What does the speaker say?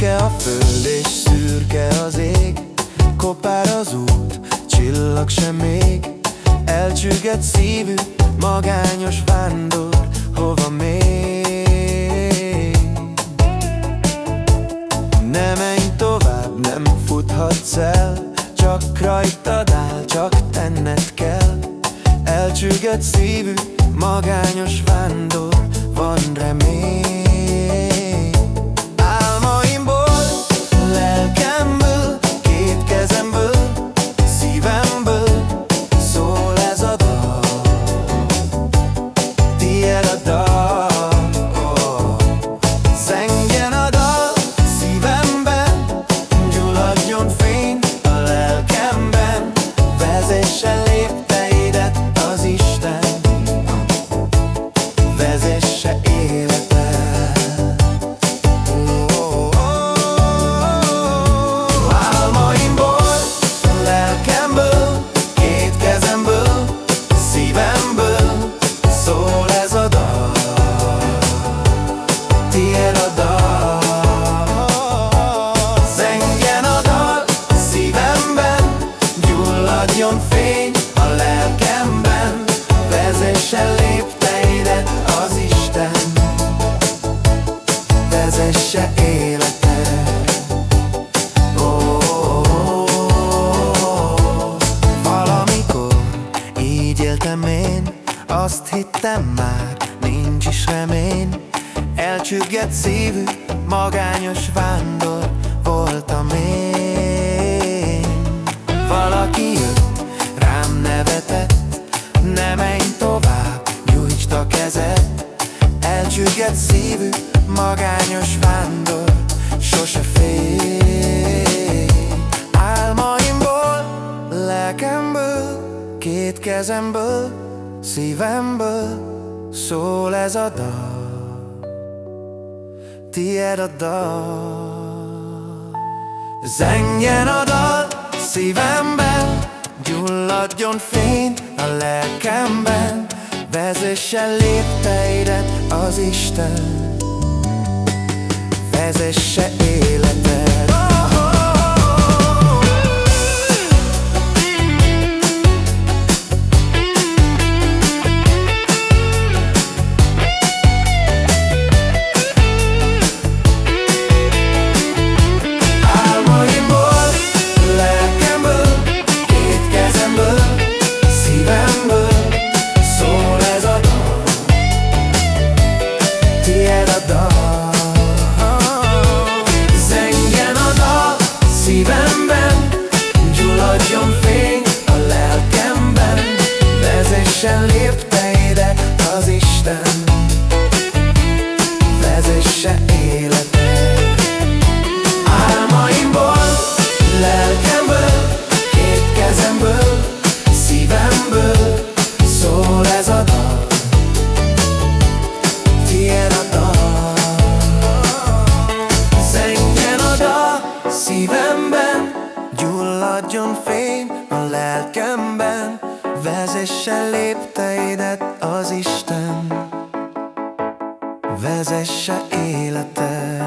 Szürke a föld és szürke az ég. Kopár az út, csillag sem még. Elcsüget szívű, magányos vándor Hova még? Ne menj tovább, nem futhatsz el. Csak rajtad áll, csak tenned kell. Elcsüget szívű, magányos vándor vezesse életed. Oh, oh, oh. Valamikor így éltem én, azt hittem már, nincs is remény. Elcsüggett szívű, magányos vándor voltam én. Valaki jött, rám nevetett, ne menj tovább, nyújtsd a kezed Elcsüggett szívű, magányos vándor? Sose félj Álmaimból, lelkemből Két kezemből, szívemből Szól ez a dal. Tied a dal. Zengjen a dal szívemben Gyulladjon fény a lelkemben Vezesse lépteidet az Isten. Vezesse életed gyulladjon fény a lelkemben, vezesse lépteidet az Isten, vezesse életed.